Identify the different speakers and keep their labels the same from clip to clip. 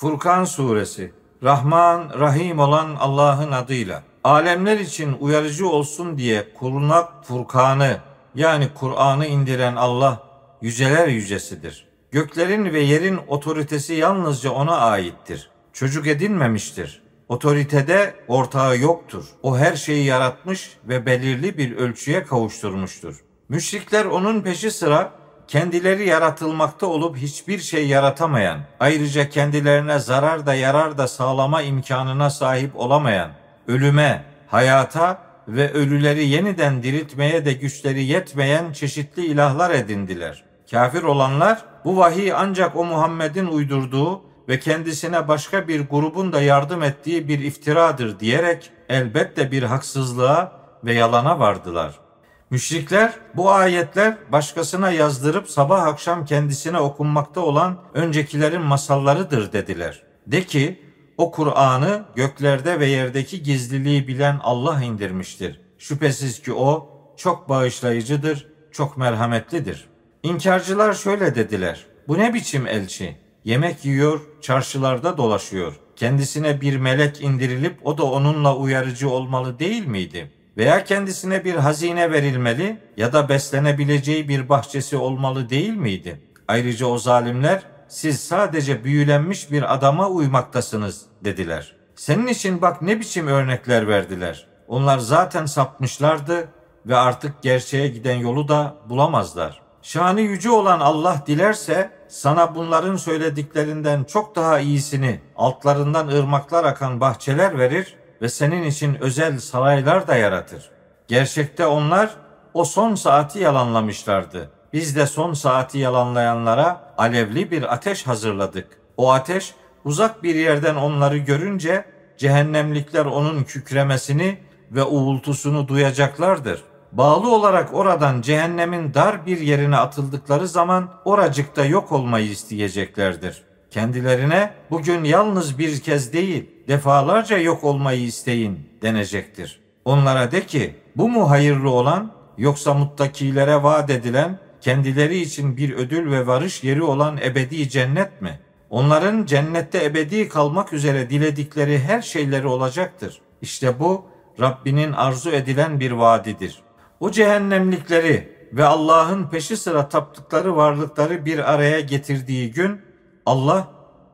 Speaker 1: Furkan Suresi Rahman, Rahim olan Allah'ın adıyla. Alemler için uyarıcı olsun diye kurunak Furkan'ı yani Kur'an'ı indiren Allah yüceler yücesidir. Göklerin ve yerin otoritesi yalnızca ona aittir. Çocuk edinmemiştir. Otoritede ortağı yoktur. O her şeyi yaratmış ve belirli bir ölçüye kavuşturmuştur. Müşrikler onun peşi sıra kendileri yaratılmakta olup hiçbir şey yaratamayan, ayrıca kendilerine zarar da yarar da sağlama imkanına sahip olamayan, ölüme, hayata ve ölüleri yeniden diriltmeye de güçleri yetmeyen çeşitli ilahlar edindiler. Kafir olanlar bu vahiy ancak o Muhammed'in uydurduğu ve kendisine başka bir grubun da yardım ettiği bir iftiradır diyerek elbette bir haksızlığa ve yalana vardılar. Müşrikler bu ayetler başkasına yazdırıp sabah akşam kendisine okunmakta olan öncekilerin masallarıdır dediler. De ki o Kur'an'ı göklerde ve yerdeki gizliliği bilen Allah indirmiştir. Şüphesiz ki o çok bağışlayıcıdır, çok merhametlidir. İnkarcılar şöyle dediler. Bu ne biçim elçi? Yemek yiyor, çarşılarda dolaşıyor. Kendisine bir melek indirilip o da onunla uyarıcı olmalı değil miydi? Veya kendisine bir hazine verilmeli ya da beslenebileceği bir bahçesi olmalı değil miydi? Ayrıca o zalimler siz sadece büyülenmiş bir adama uymaktasınız dediler. Senin için bak ne biçim örnekler verdiler. Onlar zaten sapmışlardı ve artık gerçeğe giden yolu da bulamazlar. Şanı yüce olan Allah dilerse sana bunların söylediklerinden çok daha iyisini, altlarından ırmaklar akan bahçeler verir ve senin için özel saraylar da yaratır. Gerçekte onlar o son saati yalanlamışlardı. Biz de son saati yalanlayanlara alevli bir ateş hazırladık. O ateş uzak bir yerden onları görünce cehennemlikler onun kükremesini ve uğultusunu duyacaklardır. Bağlı olarak oradan cehennemin dar bir yerine atıldıkları zaman oracıkta yok olmayı isteyeceklerdir. Kendilerine bugün yalnız bir kez değil defalarca yok olmayı isteyin denecektir. Onlara de ki bu mu hayırlı olan yoksa muttakilere vaat edilen kendileri için bir ödül ve varış yeri olan ebedi cennet mi? Onların cennette ebedi kalmak üzere diledikleri her şeyleri olacaktır. İşte bu Rabbinin arzu edilen bir vaadidir. O cehennemlikleri ve Allah'ın peşi sıra taptıkları varlıkları bir araya getirdiği gün Allah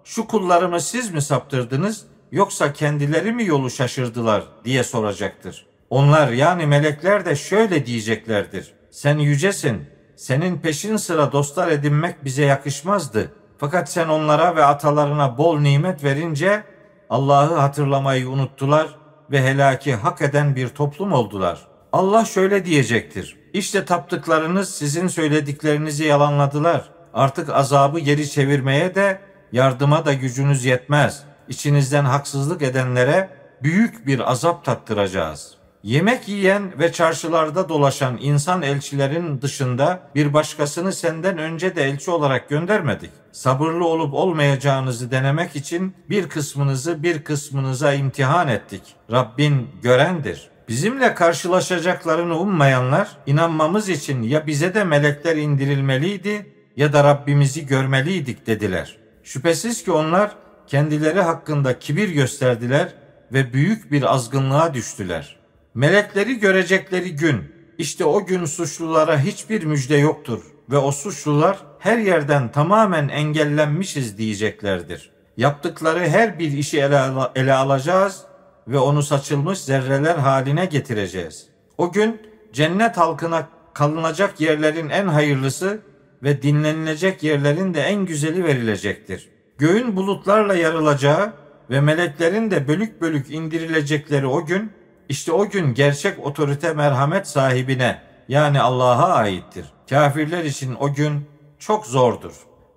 Speaker 1: şu kullarımı siz mi saptırdınız yoksa kendileri mi yolu şaşırdılar diye soracaktır. Onlar yani melekler de şöyle diyeceklerdir. Sen yücesin, senin peşin sıra dostlar edinmek bize yakışmazdı. Fakat sen onlara ve atalarına bol nimet verince Allah'ı hatırlamayı unuttular ve helaki hak eden bir toplum oldular. Allah şöyle diyecektir. İşte taptıklarınız sizin söylediklerinizi yalanladılar. Artık azabı geri çevirmeye de yardıma da gücünüz yetmez. İçinizden haksızlık edenlere büyük bir azap tattıracağız. Yemek yiyen ve çarşılarda dolaşan insan elçilerin dışında bir başkasını senden önce de elçi olarak göndermedik. Sabırlı olup olmayacağınızı denemek için bir kısmınızı bir kısmınıza imtihan ettik. Rabbin görendir. Bizimle karşılaşacaklarını ummayanlar inanmamız için ya bize de melekler indirilmeliydi ya da Rabbimizi görmeliydik dediler. Şüphesiz ki onlar kendileri hakkında kibir gösterdiler ve büyük bir azgınlığa düştüler. Melekleri görecekleri gün, işte o gün suçlulara hiçbir müjde yoktur ve o suçlular her yerden tamamen engellenmişiz diyeceklerdir. Yaptıkları her bir işi ele, al- ele alacağız ve onu saçılmış zerreler haline getireceğiz. O gün cennet halkına kalınacak yerlerin en hayırlısı ve dinlenilecek yerlerin de en güzeli verilecektir. Göğün bulutlarla yarılacağı ve meleklerin de bölük bölük indirilecekleri o gün, işte o gün gerçek otorite merhamet sahibine yani Allah'a aittir. Kafirler için o gün çok zordur.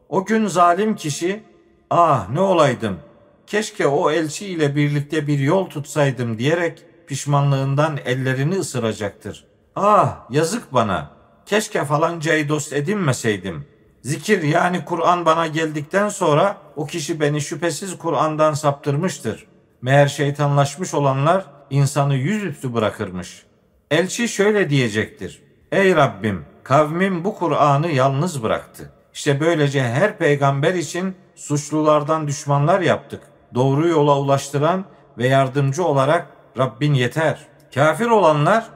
Speaker 1: O gün zalim kişi, ah ne olaydım, keşke o elçi ile birlikte bir yol tutsaydım diyerek pişmanlığından ellerini ısıracaktır. Ah yazık bana, keşke falancayı dost edinmeseydim. Zikir yani Kur'an bana geldikten sonra o kişi beni şüphesiz Kur'an'dan saptırmıştır. Meğer şeytanlaşmış olanlar insanı yüzüstü bırakırmış. Elçi şöyle diyecektir. Ey Rabbim kavmim bu Kur'an'ı yalnız bıraktı. İşte böylece her peygamber için suçlulardan düşmanlar yaptık. Doğru yola ulaştıran ve yardımcı olarak Rabbin yeter. Kafir olanlar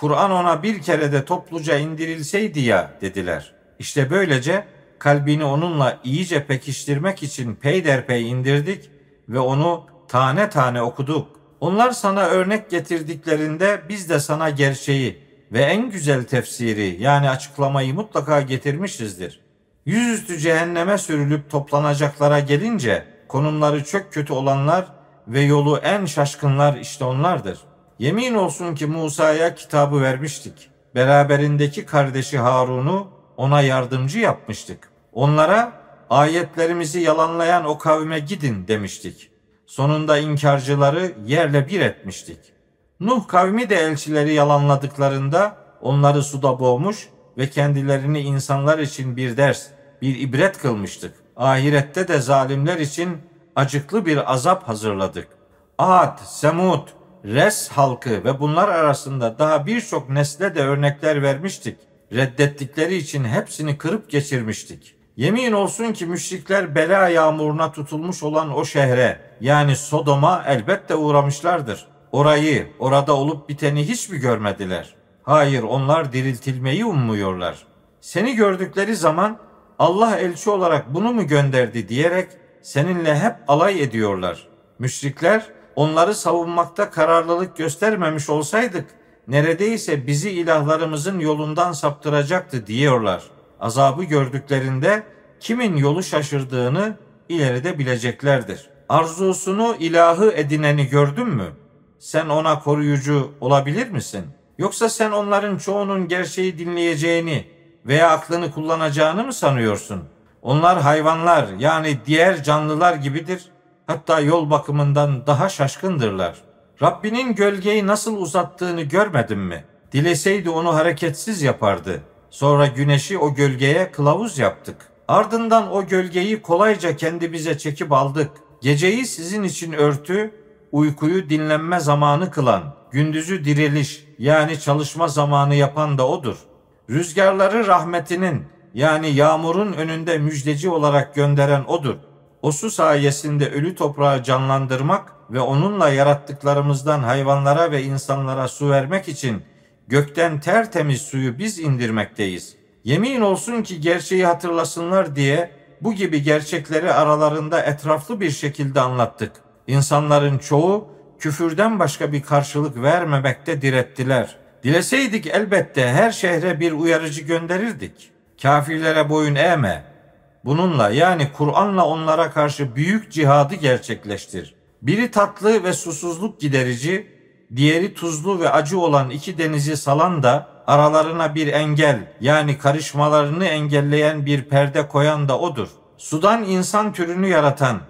Speaker 1: Kur'an ona bir kere de topluca indirilseydi ya dediler. İşte böylece kalbini onunla iyice pekiştirmek için peyderpey indirdik ve onu tane tane okuduk. Onlar sana örnek getirdiklerinde biz de sana gerçeği ve en güzel tefsiri yani açıklamayı mutlaka getirmişizdir. Yüzüstü cehenneme sürülüp toplanacaklara gelince konumları çok kötü olanlar ve yolu en şaşkınlar işte onlardır. Yemin olsun ki Musa'ya kitabı vermiştik. Beraberindeki kardeşi Harun'u ona yardımcı yapmıştık. Onlara ayetlerimizi yalanlayan o kavme gidin demiştik. Sonunda inkarcıları yerle bir etmiştik. Nuh kavmi de elçileri yalanladıklarında onları suda boğmuş ve kendilerini insanlar için bir ders, bir ibret kılmıştık. Ahirette de zalimler için acıklı bir azap hazırladık. Ad, Semud, Res halkı ve bunlar arasında daha birçok nesle de örnekler vermiştik. Reddettikleri için hepsini kırıp geçirmiştik. Yemin olsun ki müşrikler bela yağmuruna tutulmuş olan o şehre yani Sodom'a elbette uğramışlardır. Orayı, orada olup biteni hiç mi görmediler? Hayır, onlar diriltilmeyi ummuyorlar. Seni gördükleri zaman Allah elçi olarak bunu mu gönderdi diyerek seninle hep alay ediyorlar. Müşrikler onları savunmakta kararlılık göstermemiş olsaydık neredeyse bizi ilahlarımızın yolundan saptıracaktı diyorlar. Azabı gördüklerinde kimin yolu şaşırdığını ileride bileceklerdir. Arzusunu ilahı edineni gördün mü? Sen ona koruyucu olabilir misin? Yoksa sen onların çoğunun gerçeği dinleyeceğini veya aklını kullanacağını mı sanıyorsun? Onlar hayvanlar yani diğer canlılar gibidir. Hatta yol bakımından daha şaşkındırlar. Rabbinin gölgeyi nasıl uzattığını görmedin mi? Dileseydi onu hareketsiz yapardı. Sonra güneşi o gölgeye kılavuz yaptık. Ardından o gölgeyi kolayca kendimize çekip aldık. Geceyi sizin için örtü, uykuyu dinlenme zamanı kılan, gündüzü diriliş yani çalışma zamanı yapan da odur. Rüzgarları rahmetinin yani yağmurun önünde müjdeci olarak gönderen odur. O su sayesinde ölü toprağı canlandırmak ve onunla yarattıklarımızdan hayvanlara ve insanlara su vermek için gökten tertemiz suyu biz indirmekteyiz. Yemin olsun ki gerçeği hatırlasınlar diye bu gibi gerçekleri aralarında etraflı bir şekilde anlattık. İnsanların çoğu küfürden başka bir karşılık vermemekte direttiler. Dileseydik elbette her şehre bir uyarıcı gönderirdik. Kafirlere boyun eğme. Bununla yani Kur'an'la onlara karşı büyük cihadı gerçekleştir. Biri tatlı ve susuzluk giderici, diğeri tuzlu ve acı olan iki denizi salan da aralarına bir engel yani karışmalarını engelleyen bir perde koyan da odur. Sudan insan türünü yaratan,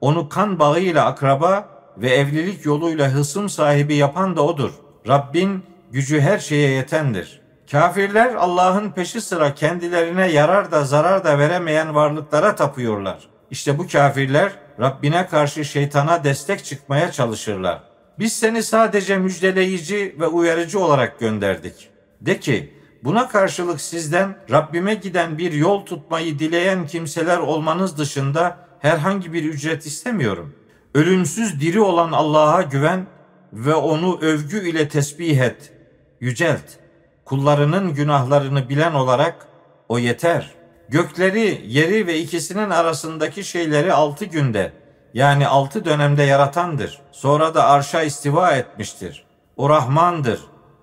Speaker 1: onu kan bağıyla akraba ve evlilik yoluyla hısım sahibi yapan da odur. Rabbin gücü her şeye yetendir. Kafirler Allah'ın peşi sıra kendilerine yarar da zarar da veremeyen varlıklara tapıyorlar. İşte bu kafirler Rabbine karşı şeytana destek çıkmaya çalışırlar. Biz seni sadece müjdeleyici ve uyarıcı olarak gönderdik. De ki, buna karşılık sizden Rabbime giden bir yol tutmayı dileyen kimseler olmanız dışında herhangi bir ücret istemiyorum. Ölümsüz diri olan Allah'a güven ve onu övgü ile tesbih et, yücelt. Kullarının günahlarını bilen olarak o yeter. Gökleri, yeri ve ikisinin arasındaki şeyleri altı günde yani altı dönemde yaratandır. Sonra da arşa istiva etmiştir. O Rahmandır.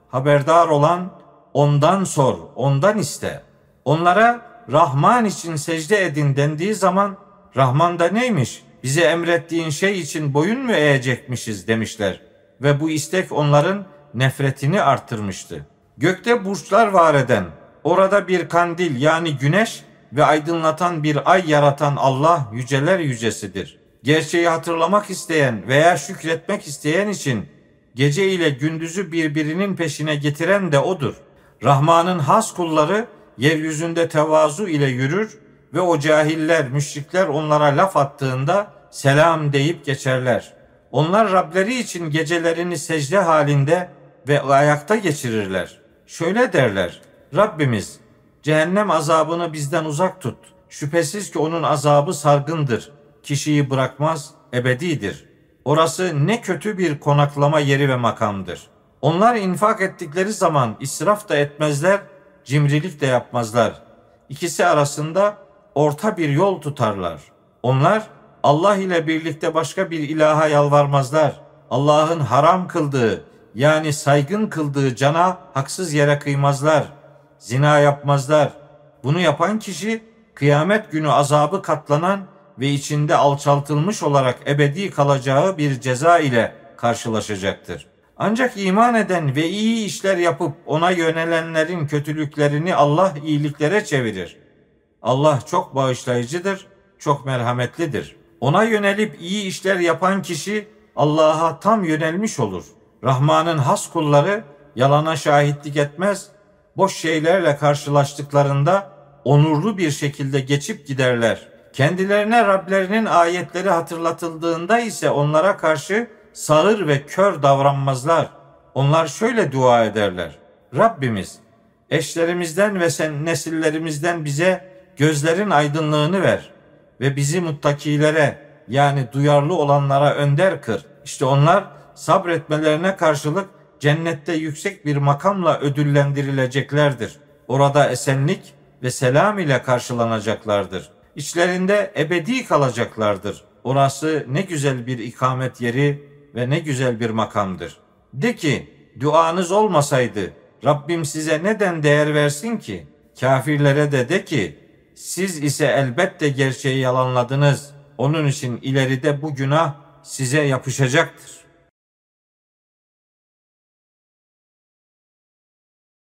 Speaker 1: Haberdar olan ondan sor, ondan iste. Onlara Rahman için secde edin dendiği zaman Rahman da neymiş? Bize emrettiğin şey için boyun mu eğecekmişiz demişler. Ve bu istek onların nefretini artırmıştı. Gökte burçlar var eden, orada bir kandil yani güneş ve aydınlatan bir ay yaratan Allah yüceler yücesidir. Gerçeği hatırlamak isteyen veya şükretmek isteyen için gece ile gündüzü birbirinin peşine getiren de odur. Rahman'ın has kulları yeryüzünde tevazu ile yürür ve o cahiller, müşrikler onlara laf attığında selam deyip geçerler. Onlar Rableri için gecelerini secde halinde ve ayakta geçirirler. Şöyle derler, Rabbimiz cehennem azabını bizden uzak tut. Şüphesiz ki onun azabı sargındır. Kişiyi bırakmaz, ebedidir. Orası ne kötü bir konaklama yeri ve makamdır. Onlar infak ettikleri zaman israf da etmezler, cimrilik de yapmazlar. İkisi arasında orta bir yol tutarlar. Onlar Allah ile birlikte başka bir ilaha yalvarmazlar. Allah'ın haram kıldığı yani saygın kıldığı cana haksız yere kıymazlar. Zina yapmazlar. Bunu yapan kişi kıyamet günü azabı katlanan ve içinde alçaltılmış olarak ebedi kalacağı bir ceza ile karşılaşacaktır. Ancak iman eden ve iyi işler yapıp ona yönelenlerin kötülüklerini Allah iyiliklere çevirir. Allah çok bağışlayıcıdır, çok merhametlidir. Ona yönelip iyi işler yapan kişi Allah'a tam yönelmiş olur. Rahman'ın has kulları yalana şahitlik etmez, boş şeylerle karşılaştıklarında onurlu bir şekilde geçip giderler. Kendilerine Rablerinin ayetleri hatırlatıldığında ise onlara karşı sağır ve kör davranmazlar. Onlar şöyle dua ederler. Rabbimiz eşlerimizden ve sen nesillerimizden bize gözlerin aydınlığını ver ve bizi muttakilere yani duyarlı olanlara önder kır. İşte onlar sabretmelerine karşılık cennette yüksek bir makamla ödüllendirileceklerdir. Orada esenlik ve selam ile karşılanacaklardır. İçlerinde ebedi kalacaklardır. Orası ne güzel bir ikamet yeri ve ne güzel bir makamdır. De ki duanız olmasaydı Rabbim size neden değer versin ki? Kafirlere de de ki siz ise elbette gerçeği yalanladınız. Onun için ileride bu günah size yapışacaktır.